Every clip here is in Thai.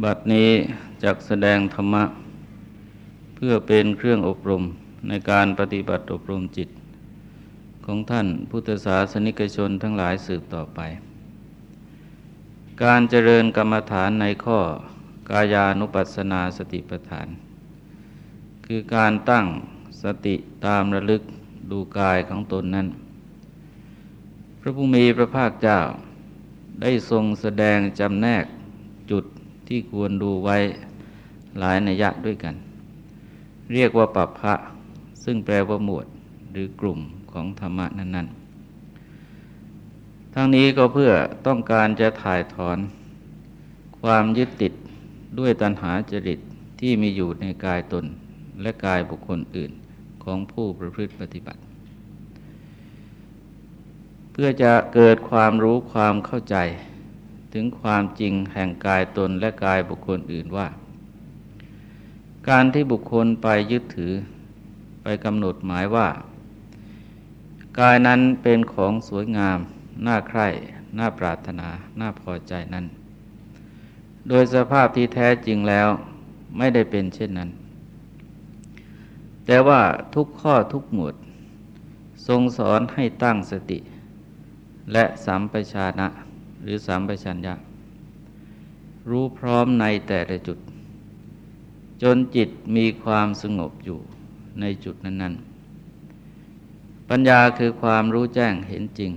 บัดนี้จักแสดงธรรมะ เพื่อเป็นเครื่องอบรมในการปฏิบัติอบรมจิต ของท่านพุทธศาสนิกชนทั้งหลายสืบต่อไป การเจริญกรรมฐานในข้อกายานุปัสสนาสติปัฏฐาน คือการตั้งสติตามระลึกดูกายของตนนั้น พระผู้มีพระภาคเจ้าได้ทรงแสดงจำแนกจุด ที่ควรดูไว้หลายนัยยะด้วยกัน เรียกว่าปัปพะซึ่งแปลว่าหมวดหรือกลุ่มของธรรมะนั้น ๆ ทั้งนี้ก็เพื่อต้องการจะถ่ายถอน ความยึดติดด้วยตัณหาจริตที่มีอยู่ในกายตนและกายบุคคลอื่นของผู้ประพฤติปฏิบัติ เพื่อจะเกิดความรู้ความเข้าใจ ถึงความจริงแห่งกายตนและกายบุคคลอื่นว่า การที่บุคคลไปยึดถือไปกำหนดหมายว่า กายนั้นเป็นของสวยงาม น่าใคร่น่าปรารถนา น่าพอใจนั้น โดยสภาพที่แท้จริงแล้วไม่ได้เป็นเช่นนั้น แต่ว่าทุกข้อทุกหมวด ทรงสอนให้ตั้งสติ และสัมปชานะ หรือสัมปชัญญะ รู้พร้อมในแต่ละจุด จนจิตมีความสงบอยู่ในจุดนั้นๆ ปัญญาคือความรู้แจ้งเห็นจริง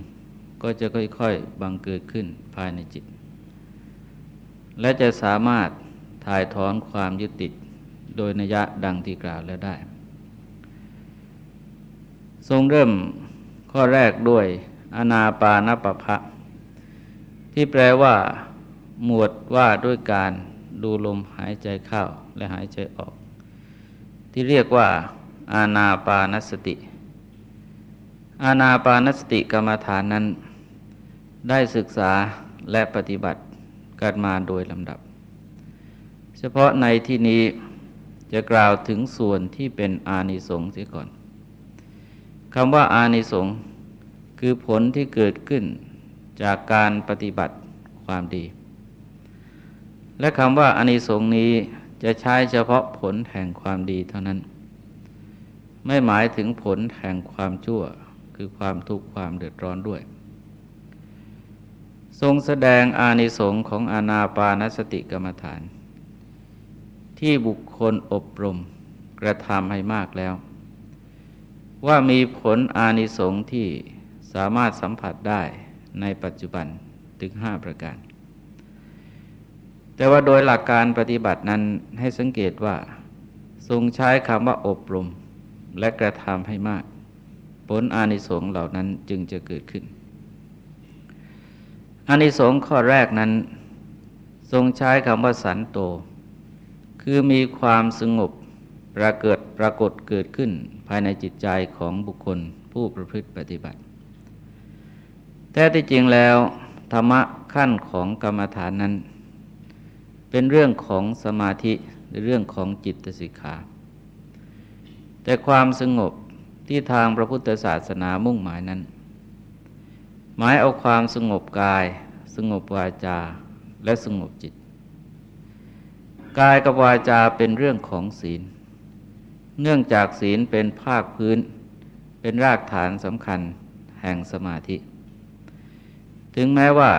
ก็จะค่อยๆ บังเกิดขึ้นภายในจิต และจะสามารถถ่ายถอนความยึดติดโดยนัยะดังที่กล่าวแล้วได้ ทรงเริ่มข้อแรกด้วยอนาปานปภะ ที่แปลว่า หมวดว่าด้วยการดูลมหายใจเข้าและหายใจออก ที่เรียกว่า อาณาปานสติ อาณาปานสติกรรมฐานนั้น ได้ศึกษาและปฏิบัติกันมาโดยลำดับ เฉพาะในที่นี้จะกล่าวถึงส่วนที่เป็นอานิสงส์เสียก่อนคำว่าอานิสงส์คือผลที่เกิดขึ้น จากการปฏิบัติความดี และคำว่าอานิสงส์นี้จะใช้เฉพาะผลแห่งความดีเท่านั้น ไม่หมายถึงผลแห่งความชั่วคือความทุกข์ความเดือดร้อนด้วย ทรงแสดงอานิสงส์ของอานาปานสติกรรมฐาน ที่บุคคลอบรมกระทำให้มากแล้ว ว่ามีผลอานิสงส์ที่สามารถสัมผัสได้ ในปัจจุบันถึงห้าประการ แต่ว่าโดยหลักการปฏิบัตินั้นให้สังเกตว่า ทรงใช้คำว่าอบรมและกระทำให้มาก ผลอานิสงส์เหล่านั้นจึงจะเกิดขึ้น อานิสงส์ข้อแรกนั้น ทรงใช้คำว่าสันโต คือมีความสงบปรากฏปรากฏเกิดขึ้นภายในจิตใจของบุคคลผู้ประพฤติปฏิบัติ แท้ที่จริงแล้วธรรมะขั้นของกรรมฐานนั้น เป็นเรื่องของสมาธิหรือเรื่องของจิตสิกขา แต่ความสงบที่ทางพระพุทธศาสนามุ่งหมายนั้น หมายเอาความสงบกาย สงบวาจาและสงบจิต กายกับวาจาเป็นเรื่องของศีล เนื่องจากศีลเป็นภาคพื้น เป็นรากฐานสำคัญแห่งสมาธิ ถึงแม้ว่า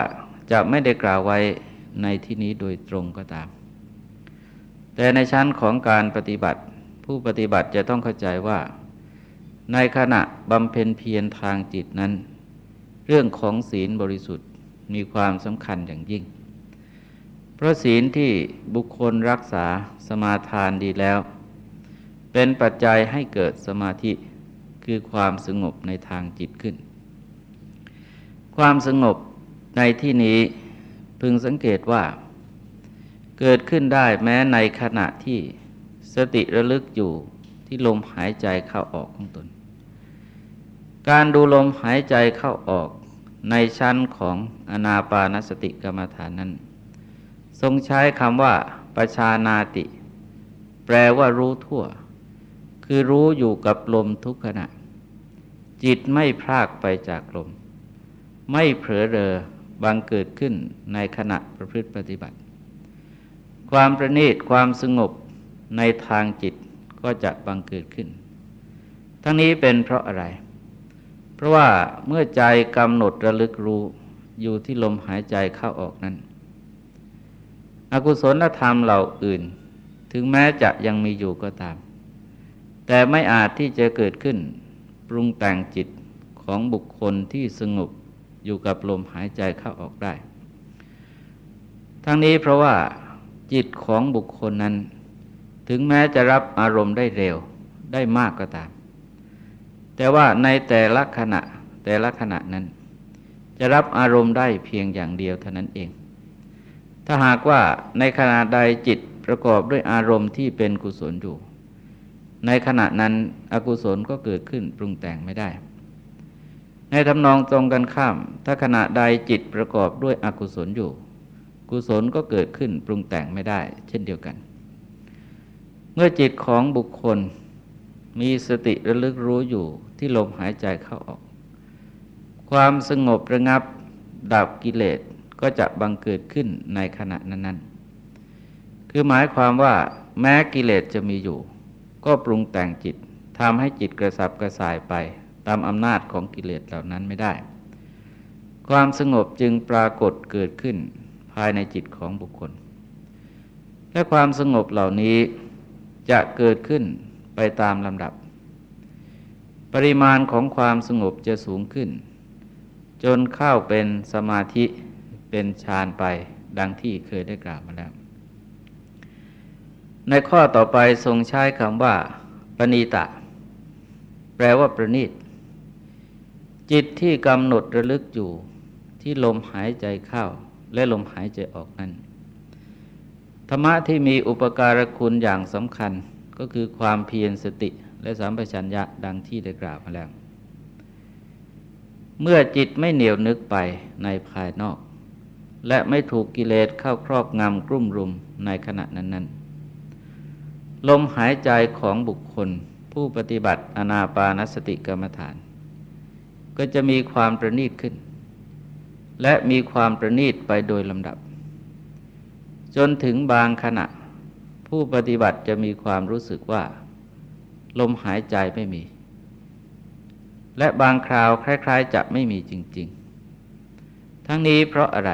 จะไม่ได้กล่าวไว้ในที่นี้โดยตรงก็ตาม แต่ในชั้นของการปฏิบัติ ผู้ปฏิบัติจะต้องเข้าใจว่า ในขณะบำเพ็ญเพียรทางจิตนั้น เรื่องของศีลบริสุทธิ์มีความสำคัญอย่างยิ่ง เพราะศีลที่บุคคลรักษาสมาทานดีแล้ว เป็นปัจจัยให้เกิดสมาธิคือความสงบในทางจิตขึ้น ความสงบ ในที่นี้พึงสังเกตว่า เกิดขึ้นได้แม้ในขณะที่สติระลึกอยู่ที่ลมหายใจเข้าออกของตน การดูลมหายใจเข้าออกในชั้นของอนาปานสติกรรมฐานนั้น ทรงใช้คำว่าประชานาติ แปลว่ารู้ทั่ว คือรู้อยู่กับลมทุกขณะ จิตไม่พลากไปจากลม ไม่เผลอเรอ บางเกิดขึ้นในขณะประพฤติปฏิบัติ ความประณีตความสงบในทางจิตก็จะบังเกิดขึ้น ทั้งนี้เป็นเพราะอะไร เพราะว่าเมื่อใจกำหนดระลึกรู้อยู่ที่ลมหายใจเข้าออกนั้น อกุศลธรรมเหล่าอื่น ถึงแม้จะยังมีอยู่ก็ตาม แต่ไม่อาจที่จะเกิดขึ้นปรุงแต่งจิตของบุคคลที่สงบ อยู่กับลมหายใจเข้าออกได้ ทั้งนี้เพราะว่าจิตของบุคคลนั้น ถึงแม้จะรับอารมณ์ได้เร็วได้มากก็ตาม แต่ว่าในแต่ละขณะแต่ละขณะนั้น จะรับอารมณ์ได้เพียงอย่างเดียวเท่านั้นเอง ถ้าหากว่าในขณะใดจิตประกอบด้วยอารมณ์ที่เป็นกุศลอยู่ ในขณะนั้นอกุศลก็เกิดขึ้นปรุงแต่งไม่ได้ ในทำนองตรงกันข้าม ถ้าขณะใดจิตประกอบด้วยอกุศลอยู่ กุศลก็เกิดขึ้นปรุงแต่งไม่ได้ เช่นเดียวกัน เมื่อจิตของบุคคลมีสติระลึกรู้อยู่ที่ลมหายใจเข้าออก ความสงบระงับดับกิเลสก็จะบังเกิดขึ้นในขณะนั้นๆ คือหมายความว่าแม้กิเลสจะมีอยู่ ก็ปรุงแต่งจิตทำให้จิตกระสับกระส่ายไป ตามอำนาจของกิเลสเหล่านั้นไม่ได้ ความสงบจึงปรากฏเกิดขึ้นภายในจิตของบุคคล และความสงบเหล่านี้จะเกิดขึ้นไปตามลำดับ ปริมาณของความสงบจะสูงขึ้น จนเข้าเป็นสมาธิเป็นฌานไปดังที่เคยได้กล่าวมาแล้ว ในข้อต่อไปทรงใช้คำว่าปณีตะ แปลว่าประณีต จิตที่กำหนดระลึกอยู่ที่ลมหายใจเข้าและลมหายใจออกนั้นธรรมะที่มีอุปการคุณอย่างสำคัญก็คือความเพียรสติและสัมปชัญญะดังที่ได้กล่าวมาแล้ว เมื่อจิตไม่เหนียวนึกไปในภายนอก และไม่ถูกกิเลสเข้าครอบงำกลุ่มรุมในขณะนั้น ๆ ลมหายใจของบุคคลผู้ปฏิบัติอนาปานสติกรรมฐาน ก็จะมีความประณีตขึ้น และมีความประณีตไปโดยลำดับ จนถึงบางขณะ ผู้ปฏิบัติจะมีความรู้สึกว่า ลมหายใจไม่มี และบางคราวคล้าย ๆ จะไม่มีจริง ๆ ทั้งนี้เพราะอะไร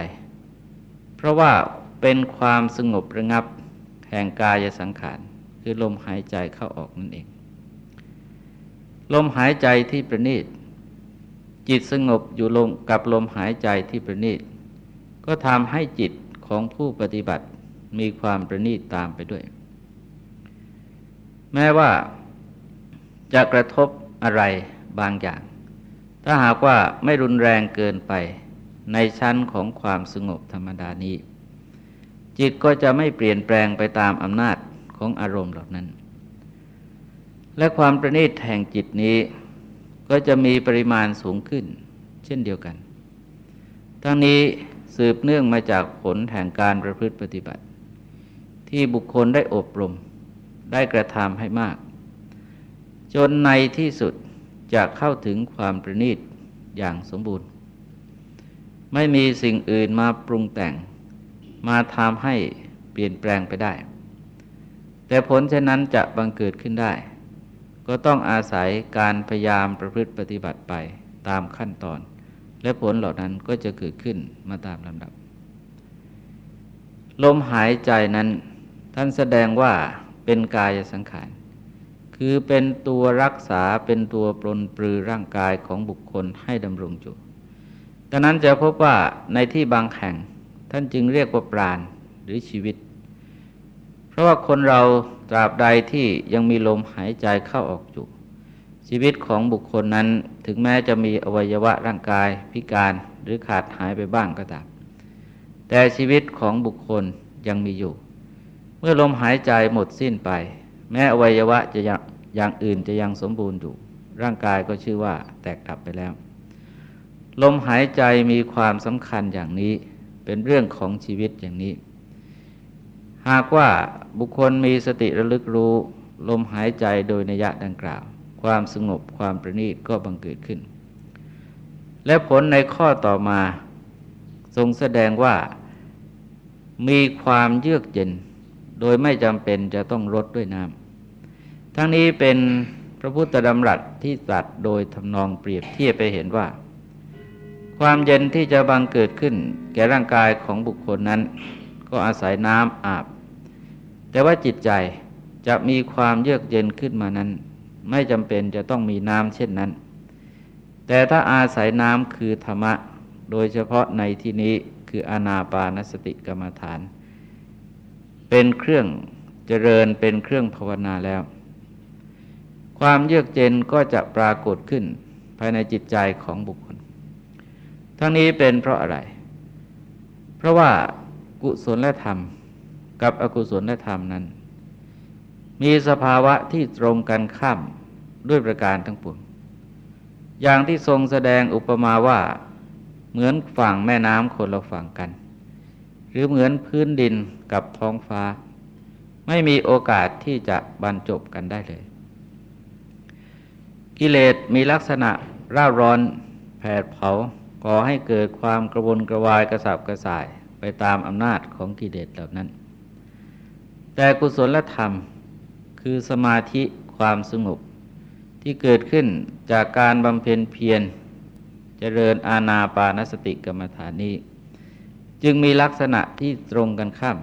เพราะว่าเป็นความสงบระงับแห่งกายสังขารคือลมหายใจเข้าออกนั่นเอง ลมหายใจที่ประณีต จิตสงบอยู่ลงกับลมหายใจที่ประณีต ก็ทำให้จิตของผู้ปฏิบัติมีความประณีตตามไปด้วย แม้ว่าจะกระทบอะไรบางอย่าง ถ้าหากว่าไม่รุนแรงเกินไปในชั้นของความสงบธรรมดานี้ จิตก็จะไม่เปลี่ยนแปลงไปตามอำนาจของอารมณ์เหล่านั้น และความประณีตแห่งจิตนี้ ก็จะมีปริมาณสูงขึ้น เช่นเดียวกัน ทั้งนี้สืบเนื่องมาจากผลแห่งการประพฤติปฏิบัติ ที่บุคคลได้อบรม ได้กระทำให้มาก จนในที่สุดจะเข้าถึงความประณีตอย่างสมบูรณ์ ไม่มีสิ่งอื่นมาปรุงแต่ง มาทำให้เปลี่ยนแปลงไปได้ แต่ผลเช่นนั้นจะบังเกิดขึ้นได้ ก็ต้องอาศัยการพยายามประพฤติปฏิบัติไปตามขั้นตอน และผลเหล่านั้นก็จะเกิดขึ้นมาตามลำดับ ลมหายใจนั้น ท่านแสดงว่าเป็นกายสังขารคือเป็นตัวรักษาเป็นตัวปลนปลือร่างกายของบุคคลให้ดำรงอยู่ดังนั้นจะพบว่าในที่บางแห่งท่านจึงเรียกว่าปราณหรือชีวิต เพราะว่าคนเราตราบใดที่ยังมีลมหายใจเข้าออกอยู่ ชีวิตของบุคคลนั้นถึงแม้จะมีอวัยวะร่างกายพิการหรือขาดหายไปบ้างก็ตาม แต่ชีวิตของบุคคลยังมีอยู่ เมื่อลมหายใจหมดสิ้นไป แม้อวัยวะจะอย่างอื่นจะยังสมบูรณ์อยู่ ร่างกายก็ชื่อว่าแตกดับไปแล้ว ลมหายใจมีความสำคัญอย่างนี้เป็นเรื่องของชีวิตอย่างนี้ หากว่าบุคคลมีสติระลึกรู้ ลมหายใจโดยนิยะดังกล่าว ความสงบความประณีตก็บังเกิดขึ้น และผลในข้อต่อมาทรงแสดงว่ามีความเยือกเย็น โดยไม่จำเป็นจะต้องรดด้วยน้ำทั้งนี้เป็นพระพุทธดำรัสที่ตรัสโดยทำนองเปรียบเทียบไปเห็นว่า ความเย็นที่จะบังเกิดขึ้น แก่ร่างกายของบุคคลนั้น ก็อาศัยน้ำอาบ แต่ว่าจิตใจจะมีความเยือกเย็นขึ้นมานั้น ไม่จำเป็นจะต้องมีน้ำเช่นนั้น แต่ถ้าอาศัยน้ำคือธรรมะ โดยเฉพาะในที่นี้คืออานาปานสติกรรมฐาน เป็นเครื่องเจริญเป็นเครื่องภาวนาแล้ว ความเยือกเย็นก็จะปรากฏขึ้นภายในจิตใจของบุคคล ทั้งนี้เป็นเพราะอะไร เพราะว่ากุศลและธรรม กับอกุศลธรรมนั้น มีสภาวะที่ตรงกันข้ามด้วยประการทั้งปวงอย่างที่ทรงแสดงอุปมาว่าเหมือนฝั่งแม่น้ำคนละฝั่งกัน หรือเหมือนพื้นดินกับท้องฟ้า ไม่มีโอกาสที่จะบรรจบกันได้เลย กิเลสมีลักษณะร่าร้อนแผดเผาก่อให้เกิดความกระวนกระวายกระสับกระส่ายไปตามอำนาจของกิเลสเหล่านั้น แต่กุศลธรรม คือสมาธิความสงบที่เกิดขึ้นจากการบำเพ็ญเพียรเจริญอาณาปานสติกรรมฐานนี้ จึงมีลักษณะที่ตรงกันข้าม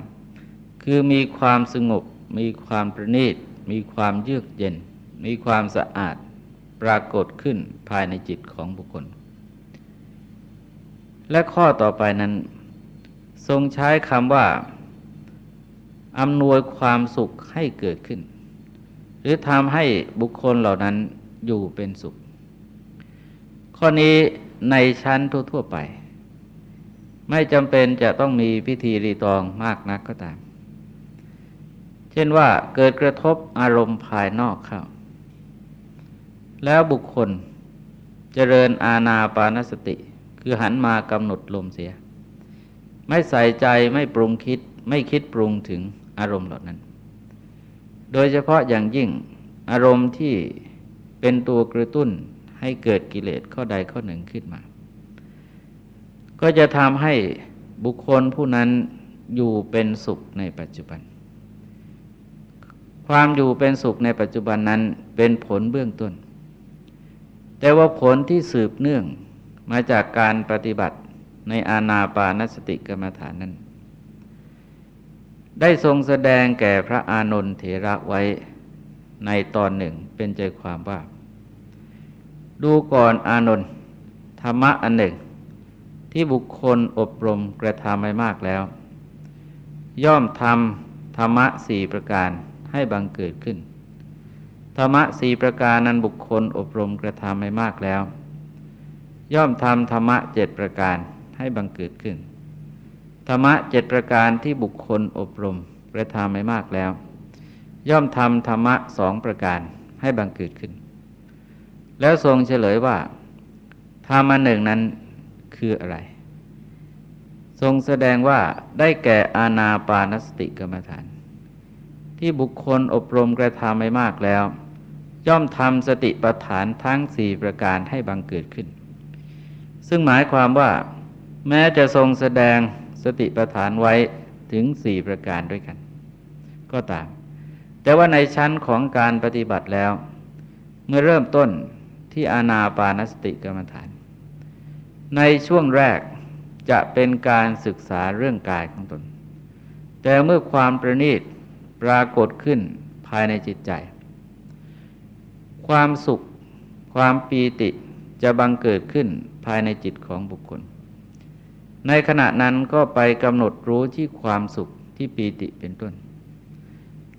คือมีความสงบ มีความประณีต มีความเยือกเย็น มีความสะอาดปรากฏขึ้นภายในจิตของบุคคล และข้อต่อไปนั้น ทรงใช้คำว่า อำนวยความสุขให้เกิดขึ้น หรือทำให้บุคคลเหล่านั้นอยู่เป็นสุข ข้อนี้ในชั้นทั่ว ๆ ไป ไม่จำเป็นจะต้องมีพิธีรีตองมากนักก็ตาม เช่นว่าเกิดกระทบอารมณ์ภายนอกเข้า แล้วบุคคลเจริญอาณาปานสติ คือหันมากำหนดลมเสีย ไม่ใส่ใจไม่ปรุงคิดไม่คิดปรุงถึง อารมณ์เหล่านั้น โดยเฉพาะอย่างยิ่งอารมณ์ที่เป็นตัวกระตุ้นให้เกิดกิเลสข้อใดข้อหนึ่งขึ้นมา ก็จะทำให้บุคคลผู้นั้นอยู่เป็นสุขในปัจจุบัน ความอยู่เป็นสุขในปัจจุบันนั้นเป็นผลเบื้องต้น แต่ว่าผลที่สืบเนื่องมาจากการปฏิบัติในอาณาปานสติกรรมฐานนั้น ได้ทรงแสดงแก่พระอานนท์เถระไว้ในตอนหนึ่งเป็นใจความว่า ดูก่อนอานนท์ธรรมะอันหนึ่ง ที่บุคคลอบรมกระทำไม่มากแล้ว ย่อมทำธรรมะสี่ประการให้บังเกิดขึ้น ธรรมะสี่ประการนั้นบุคคลอบรมกระทำไม่มากแล้ว ย่อมทำธรรมะเจ็ดประการให้บังเกิดขึ้น ธรรมะเจ็ดประการที่บุคคลอบรมกระทำไม่มากแล้ว ย่อมทำธรรมะสองประการให้บังเกิดขึ้น แล้วทรงเฉลยว่าธรรมะหนึ่งนั้นคืออะไร ทรงแสดงว่าได้แก่อาณาปานสติกรรมฐาน ที่บุคคลอบรมกระทำไม่มากแล้ว ย่อมทำสติปัฏฐานทั้งสี่ประการให้บังเกิดขึ้น ซึ่งหมายความว่า แม้จะทรงแสดง สติปัฏฐานไว้ถึงสี่ประการด้วยกัน ก็ตาม แต่ว่าในชั้นของการปฏิบัติแล้ว เมื่อเริ่มต้นที่อาณาปานสติกรรมฐาน ในช่วงแรกจะเป็นการศึกษาเรื่องกายของตน แต่เมื่อความประณีตปรากฏขึ้นภายในจิตใจ ความสุข ความปีติจะบังเกิดขึ้นภายในจิตของบุคคล ในขณะนั้นก็ไปกำหนดรู้ที่ความสุขที่ปีติเป็นต้น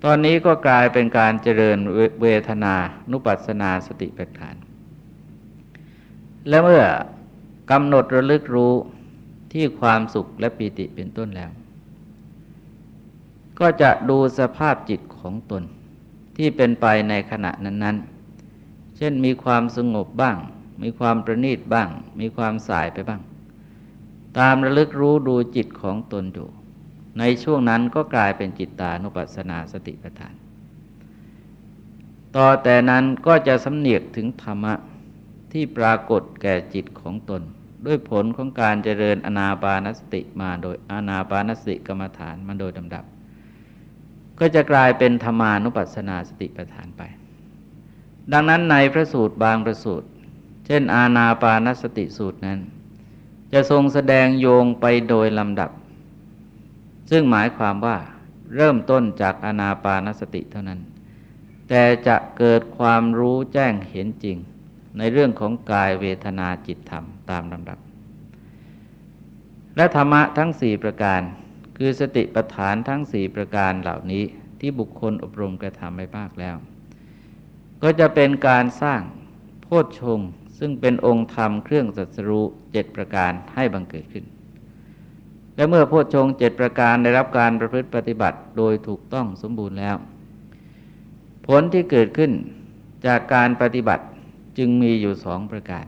ตอนนี้ก็กลายเป็นการเจริญเวทนานุปัสสนาสติปัฏฐาน และเมื่อกำหนดระลึกรู้ที่ความสุขและปีติเป็นต้นแล้ว ก็จะดูสภาพจิตของตนที่เป็นไปในขณะนั้น ๆ เช่นมีความสงบบ้าง มีความประณีตบ้าง มีความสายไปบ้าง ตามระลึกรู้ดูจิตของตนอยู่ ในช่วงนั้นก็กลายเป็นจิตตานุปัสสนาสติปัฏฐาน ต่อแต่นั้นก็จะสำเนียกถึงธรรมะที่ปรากฏแก่จิตของตน ด้วยผลของการเจริญอนาปานสติมาโดยอนาปานสติกรรมฐานมาโดยลำดับ ก็จะกลายเป็นธรรมานุปัสสนาสติปัฏฐานไป ดังนั้นในพระสูตรบางพระสูตร เช่นอาณาปานสติสูตรนั้น จะทรงแสดงโยงไปโดยลำดับ ซึ่งหมายความว่าเริ่มต้นจากอาณาปานสติเท่านั้น แต่จะเกิดความรู้แจ้งเห็นจริง ในเรื่องของกายเวทนาจิตธรรมตามลำดับ และธรรมะทั้งสี่ประการ คือสติปัฏฐานทั้งสี่ประการเหล่านี้ที่บุคคลอบรมกระทำไปมากแล้ว ก็จะเป็นการสร้างโพชฌง ซึ่งเป็นองค์ธรรมเครื่องสัสรู้เจ็ดประการให้บังเกิดขึ้น และเมื่อโพชฌงเจ็ดประการได้รับการประพฤติปฏิบัติโดยถูกต้องสมบูรณ์แล้ว ผลที่เกิดขึ้นจากการปฏิบัติจึงมีอยู่สองประการ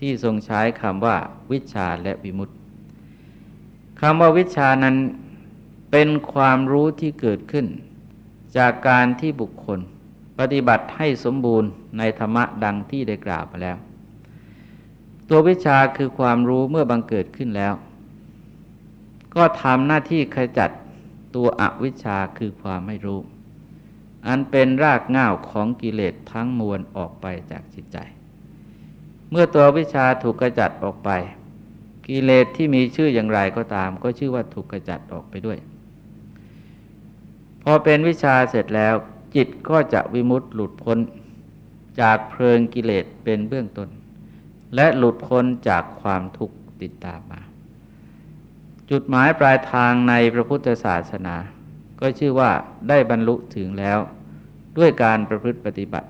ที่ทรงใช้คำว่าวิชาและวิมุตติคำว่าวิชานั้นเป็นความรู้ที่เกิดขึ้น จากการที่บุคคลปฏิบัติให้สมบูรณ์ในธรรมะดังที่ได้กล่าวมาแล้ว ตัววิชาคือความรู้เมื่อบังเกิดขึ้นแล้ว ก็ทำหน้าที่ขจัดตัวอวิชาคือความไม่รู้ อันเป็นรากง่าวของกิเลสทั้งมวลออกไปจากจิตใจ เมื่อตัววิชาถูกกระจัดออกไป กิเลสที่มีชื่ออย่างไรก็ตาม ก็ชื่อว่าถูกกระจัดออกไปด้วย พอเป็นวิชาเสร็จแล้ว จิตก็จะวิมุตต์หลุดพ้น จากเพลิงกิเลสเป็นเบื้องต้น และหลุดพ้นจากความทุกข์ติดตามมา จุดหมายปลายทางในพระพุทธศาสนา ก็ชื่อว่าได้บรรลุถึงแล้ว ด้วยการประพฤติปฏิบัติ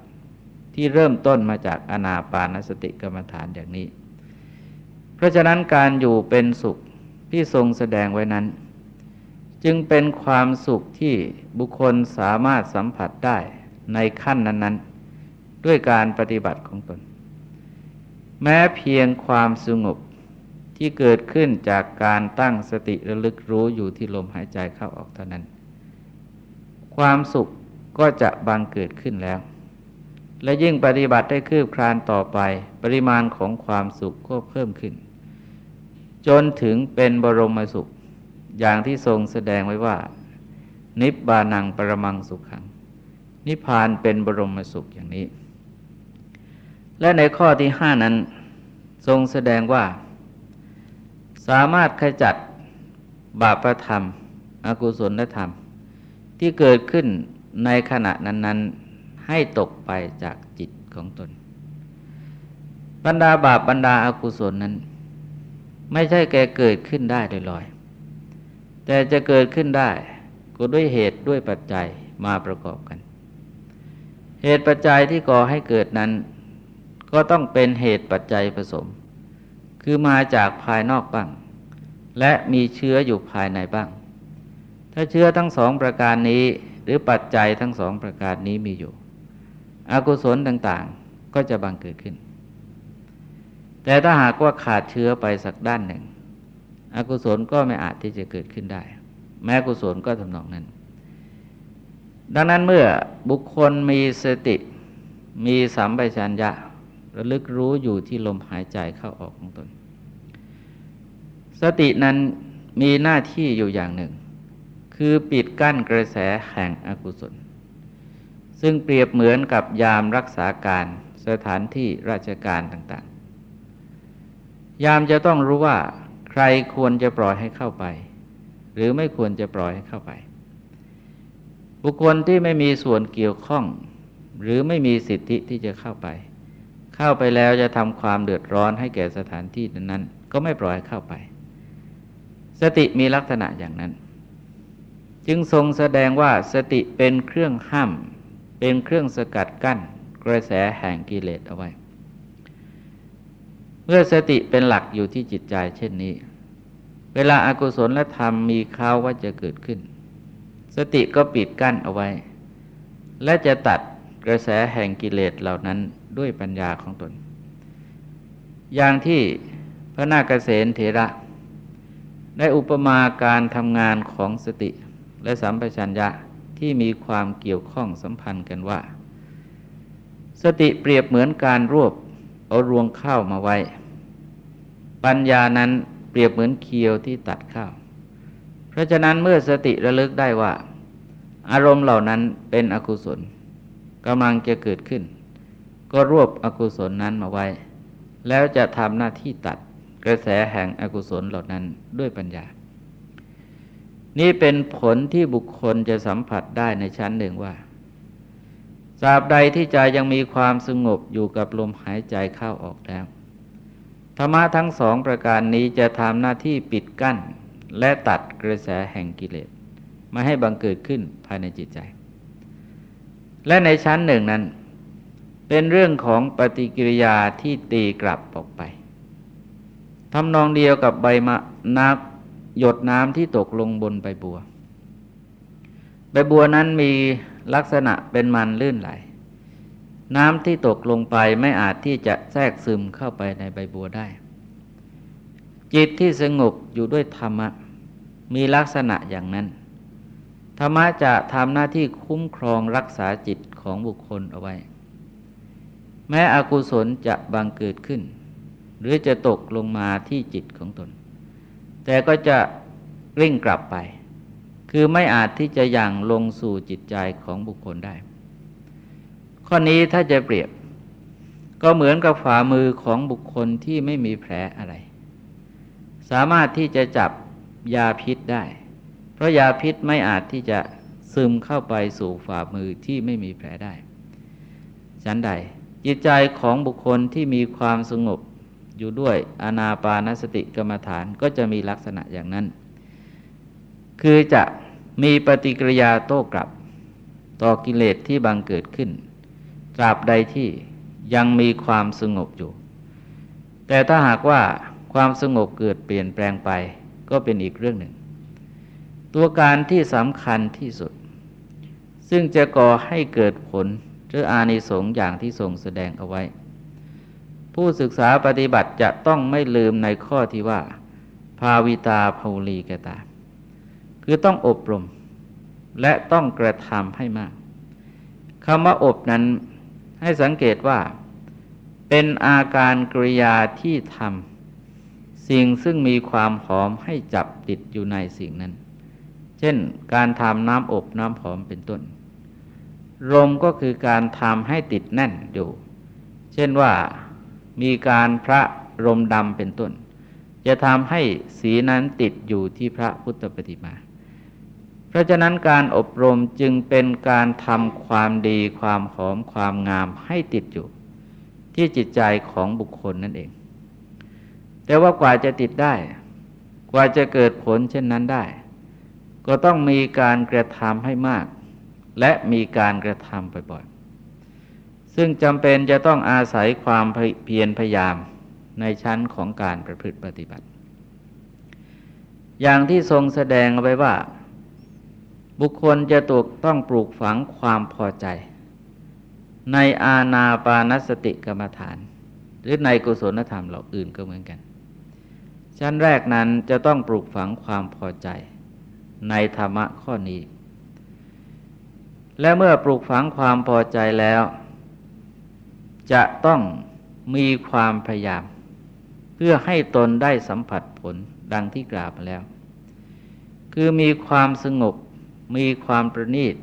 ที่เริ่มต้นมาจากอนาปานสติกรรมฐานอย่างนี้ เพราะฉะนั้นการอยู่เป็นสุขที่ทรงแสดงไว้นั้น จึงเป็นความสุขที่บุคคลสามารถสัมผัสได้ในขั้นนั้น ๆ ด้วยการปฏิบัติของตน แม้เพียงความสงบที่เกิดขึ้นจากการตั้งสติระลึกรู้อยู่ที่ลมหายใจเข้าออกเท่านั้น ความสุขก็จะบังเกิดขึ้นแล้ว และยิ่งปฏิบัติได้คืบคลานต่อไป ปริมาณของความสุขก็เพิ่มขึ้น จนถึงเป็นบรมสุข อย่างที่ทรงแสดงไว้ว่า นิบานังปรมังสุขขัง นิพพานเป็นบรมสุขอย่างนี้ และในข้อที่ห้านั้น ทรงแสดงว่า สามารถขจัดบาปธรรม อกุศลธรรม ที่เกิดขึ้นในขณะนั้น ๆ ให้ตกไปจากจิตของตน บรรดาบาปบรรดาอากุศลนั้น ไม่ใช่แกเกิดขึ้นได้ลอยๆแต่จะเกิดขึ้นได้ก็ด้วยเหตุด้วยปัจจัยมาประกอบกัน เหตุปัจจัยที่ก่อให้เกิดนั้น ก็ต้องเป็นเหตุปัจจัยผสม คือมาจากภายนอกบ้าง และมีเชื้ออยู่ภายในบ้าง ถ้าเชื้อทั้งสองประการนี้ หรือปัจจัยทั้งสองประการนี้มีอยู่ อกุศลต่างๆก็จะบังเกิดขึ้น แต่ถ้าหากว่าขาดเชื้อไปสักด้านหนึ่ง อกุศลก็ไม่อาจที่จะเกิดขึ้นได้ แม้กุศลก็ทำนองนั้น ดังนั้นเมื่อบุคคลมีสติมีสัมปชัญญะ ระลึกรู้อยู่ที่ลมหายใจเข้าออกของตน สตินั้นมีหน้าที่อยู่อย่างหนึ่ง คือปิดกั้นกระแสแห่งอกุศล ซึ่งเปรียบเหมือนกับยามรักษาการสถานที่ราชการต่างๆ ยามจะต้องรู้ว่าใครควรจะปล่อยให้เข้าไป หรือไม่ควรจะปล่อยให้เข้าไป บุคคลที่ไม่มีส่วนเกี่ยวข้อง หรือไม่มีสิทธิที่จะเข้าไป เข้าไปแล้วจะทำความเดือดร้อนให้แก่สถานที่นั้นๆ ก็ไม่ปล่อยเข้าไป สติมีลักษณะอย่างนั้น จึงทรงแสดงว่าสติเป็นเครื่องห้ามเป็นเครื่องสกัดกั้น กระแสแห่งกิเลสเอาไว้ เมื่อสติเป็นหลักอยู่ที่จิตใจเช่นนี้ เวลาอากุศลและธรรมมีข้าวว่าจะเกิดขึ้น สติก็ปิดกั้นเอาไว้ และจะตัดกระแสแห่งกิเลสเหล่านั้น ด้วยปัญญาของตน อย่างที่พระนาคเษนเถระ ได้อุปมาการทำงานของสติและสัมปชัญญะที่มีความเกี่ยวข้องสัมพันธ์กันว่า สติเปรียบเหมือนการรวบเอารวงข้าวมาไว้ ปัญญานั้นเปรียบเหมือนเคียวที่ตัดข้าว เพราะฉะนั้นเมื่อสติระลึกได้ว่า อารมณ์เหล่านั้นเป็นอกุศลกำลังจะเกิดขึ้น ก็รวบอกุศลนั้นมาไว้ แล้วจะทำหน้าที่ตัดกระแสแห่งอกุศลเหล่านั้นด้วยปัญญา นี่เป็นผลที่บุคคลจะสัมผัสได้ในชั้นหนึ่งว่าตราบใดที่ใจยังมีความสงบอยู่กับลมหายใจเข้าออกแล้วธรรมะทั้งสองประการนี้จะทำหน้าที่ปิดกั้น และตัดกระแสแห่งกิเลสไม่ให้บังเกิดขึ้นภายในจิตใจ และในชั้นหนึ่งนั้น เป็นเรื่องของปฏิกิริยาที่ตีกลับออกไปทำนองเดียวกับใบมะน้ำหยดน้ำที่ตกลงบนใบบัว ใบบัวนั้นมีลักษณะเป็นมันลื่นไหล น้ำที่ตกลงไปไม่อาจที่จะแทรกซึมเข้าไปในใบบัวได้ จิตที่สงบอยู่ด้วยธรรมะ มีลักษณะอย่างนั้น ธรรมะจะทำหน้าที่คุ้มครองรักษาจิตของบุคคลเอาไว้ แม้อกุศลจะบังเกิดขึ้น หรือจะตกลงมาที่จิตของตน แต่ก็จะริ่งกลับไป คือไม่อาจที่จะยังลงสู่จิตใจของบุคคลได้ ข้อนี้ถ้าจะเปรียบ ก็เหมือนกับฝ่ามือของบุคคลที่ไม่มีแผลอะไร สามารถที่จะจับยาพิษได้ เพราะยาพิษไม่อาจที่จะซึมเข้าไปสู่ฝ่ามือที่ไม่มีแผลได้ ฉันใด จิตใจของบุคคลที่มีความสงบอยู่ด้วยอนาปานสติกรรมฐานก็จะมีลักษณะอย่างนั้น คือจะมีปฏิกิริยาโต้กลับ ต่อกิเลสที่บังเกิดขึ้น ตราบใดที่ยังมีความสงบอยู่ แต่ถ้าหากว่าความสงบเกิดเปลี่ยนแปลงไป ก็เป็นอีกเรื่องหนึ่ง ตัวการที่สำคัญที่สุด ซึ่งจะก่อให้เกิดผล หรืออานิสงส์อย่างที่ทรงแสดงเอาไว้ ผู้ศึกษาปฏิบัติจะต้องไม่ลืมในข้อที่ว่า ภาวิตาภาลีกตา คือต้องอบรม และต้องกระทำให้มากคำว่าอบนั้นให้สังเกตว่า เป็นอาการกริยาที่ทำสิ่งซึ่งมีความหอมให้จับติดอยู่ในสิ่งนั้น เช่น การทำน้ำอบน้ำหอมเป็นต้น ลมก็คือการทำให้ติดแน่นอยู่ เช่นว่ามีการพระรมดำเป็นต้น จะทำให้สีนั้นติดอยู่ที่พระพุทธปฏิมา เพราะฉะนั้นการอบรมจึงเป็นการทำความดีความหอมความงามให้ติดอยู่ ที่จิตใจของบุคคลนั่นเอง แต่ว่ากว่าจะติดได้ กว่าจะเกิดผลเช่นนั้นได้ ก็ต้องมีการกระทำให้มาก และมีการกระทำบ่อยๆ ซึ่งจำเป็นจะต้องอาศัยความเพียรพยายามในชั้นของการประพฤติปฏิบัติ อย่างที่ทรงแสดงเอาไว้ว่า บุคคลจะตกต้องปลูกฝังความพอใจ ในอาณาปานสติกรรมฐาน หรือในกุศลธรรมเหล่าอื่นก็เหมือนกัน ชั้นแรกนั้นจะต้องปลูกฝังความพอใจ ในธรรมะข้อนี้ และเมื่อปลูกฝังความพอใจแล้ว จะต้องมีความพยายาม เพื่อให้ตนได้สัมผัสผลดังที่กล่าวมาแล้ว คือมีความสงบ มีความประณีต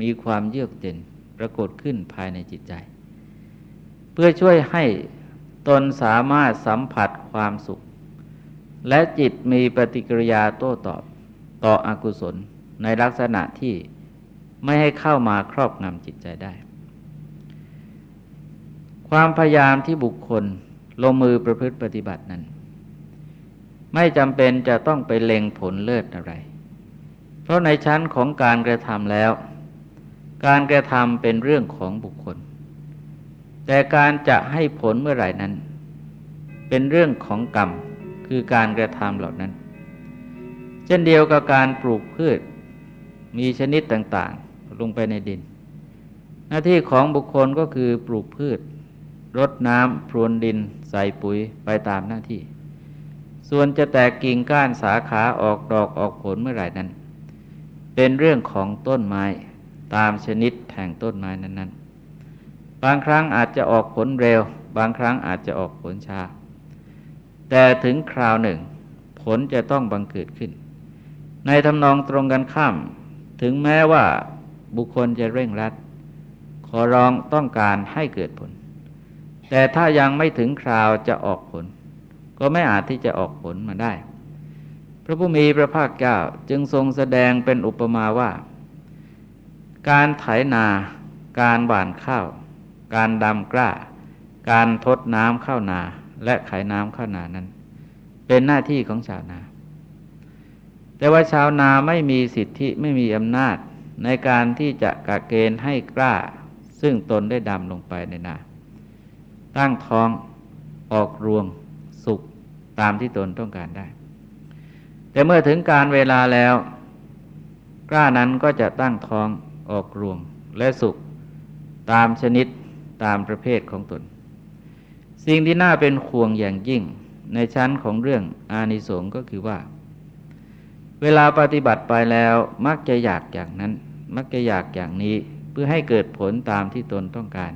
มีความเยือกเย็นปรากฏขึ้นภายในจิตใจ เพื่อช่วยให้ตนสามารถสัมผัสความสุข และจิตมีปฏิกิริยาโต้ตอบต่ออกุศลในลักษณะที่ ไม่ให้เข้ามาครอบงำจิตใจได้ ความพยายามที่บุคคลลงมือประพฤติปฏิบัตินั้น ไม่จำเป็นจะต้องไปเล็งผลเลิศอะไร เพราะในชั้นของการกระทำแล้ว การกระทำเป็นเรื่องของบุคคล แต่การจะให้ผลเมื่อไหร่นั้น เป็นเรื่องของกรรมคือการกระทำเหล่านั้น เช่นเดียวกับการปลูกพืชมีชนิดต่าง ลงไปในดิน หน้าที่ของบุคคลก็คือปลูกพืชรดน้ำพรวนดินใส่ปุ๋ยไปตามหน้าที่ ส่วนจะแตกกิ่งก้านสาขาออกดอกออกผลเมื่อไหร่นั้น เป็นเรื่องของต้นไม้ตามชนิดแห่งต้นไม้นั้น ๆ บางครั้งอาจจะออกผลเร็ว บางครั้งอาจจะออกผลช้า แต่ถึงคราวหนึ่ง ผลจะต้องบังเกิดขึ้น ในทำนองตรงกันข้าม ถึงแม้ว่า บุคคลจะเร่งรัด ขอร้องต้องการให้เกิดผล แต่ถ้ายังไม่ถึงคราวจะออกผล ก็ไม่อาจที่จะออกผลมาได้ พระผู้มีพระภาคเจ้าจึงทรงแสดงเป็นอุปมาว่า การไถนา การหว่านข้าว การดำกล้า การทดน้ำข้าวนาและไขน้ำข้าวนานั้น เป็นหน้าที่ของชาวนาแต่ว่าชาวนาไม่มีสิทธิไม่มีอำนาจ ในการที่จะกะเกณฑ์ให้กล้า ซึ่งตนได้ดำลงไปในนาตั้งท้องออกรวงสุกตามที่ตนต้องการได้ แต่เมื่อถึงการเวลาแล้ว กล้านั้นก็จะตั้งท้องออกรวงและสุกตามชนิดตามประเภทของตน สิ่งที่น่าเป็นควงอย่างยิ่งในชั้นของเรื่องอานิสงส์ก็คือว่า เวลาปฏิบัติไปแล้วมักจะอยากอย่างนั้น มักจะอยากอย่างนี้เพื่อให้เกิดผลตามที่ตนต้องการ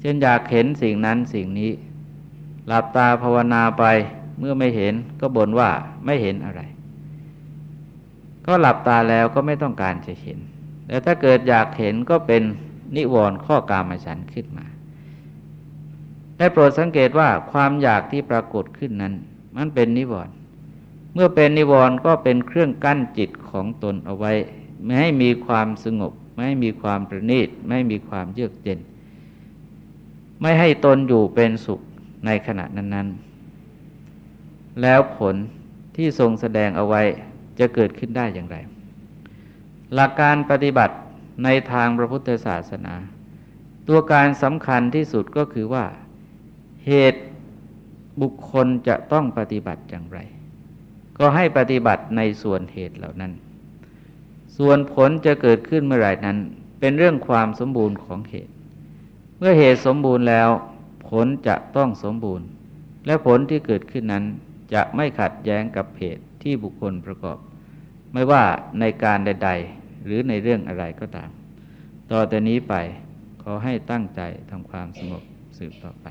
เช่นอยากเห็นสิ่งนั้นสิ่งนี้ หลับตาภาวนาไปเมื่อไม่เห็นก็บ่นว่าไม่เห็นอะไร ก็หลับตาแล้วก็ไม่ต้องการจะเห็น แต่ถ้าเกิดอยากเห็นก็เป็นนิวรณ์ข้อกามฉันขึ้นมาได้โปรดสังเกตว่าความอยากที่ปรากฏขึ้นนั้น มันเป็นนิวรณ์ เมื่อเป็นนิวรณ์ก็เป็นเครื่องกั้นจิตของตนเอาไว้ ไม่ให้มีความสงบ ไม่ให้มีความประณีต ไม่มีความเยือกเย็น ไม่ให้ตนอยู่เป็นสุขในขณะนั้น ๆ แล้วผลที่ทรงแสดงเอาไว้จะเกิดขึ้นได้อย่างไร หลักการปฏิบัติในทางพระพุทธศาสนา ตัวการสำคัญที่สุดก็คือว่าเหตุบุคคลจะต้องปฏิบัติอย่างไร ก็ให้ปฏิบัติในส่วนเหตุเหล่านั้น ส่วนผลจะเกิดขึ้นเมื่อไหร่นั้น เป็นเรื่องความสมบูรณ์ของเหตุ เมื่อเหตุสมบูรณ์แล้ว ผลจะต้องสมบูรณ์ และผลที่เกิดขึ้นนั้นจะไม่ขัดแย้งกับเหตุที่บุคคลประกอบ ไม่ว่าในการใด ๆ หรือในเรื่องอะไรก็ตาม ต่อแต่นี้ไปขอให้ตั้งใจทำความสงบสืบต่อไป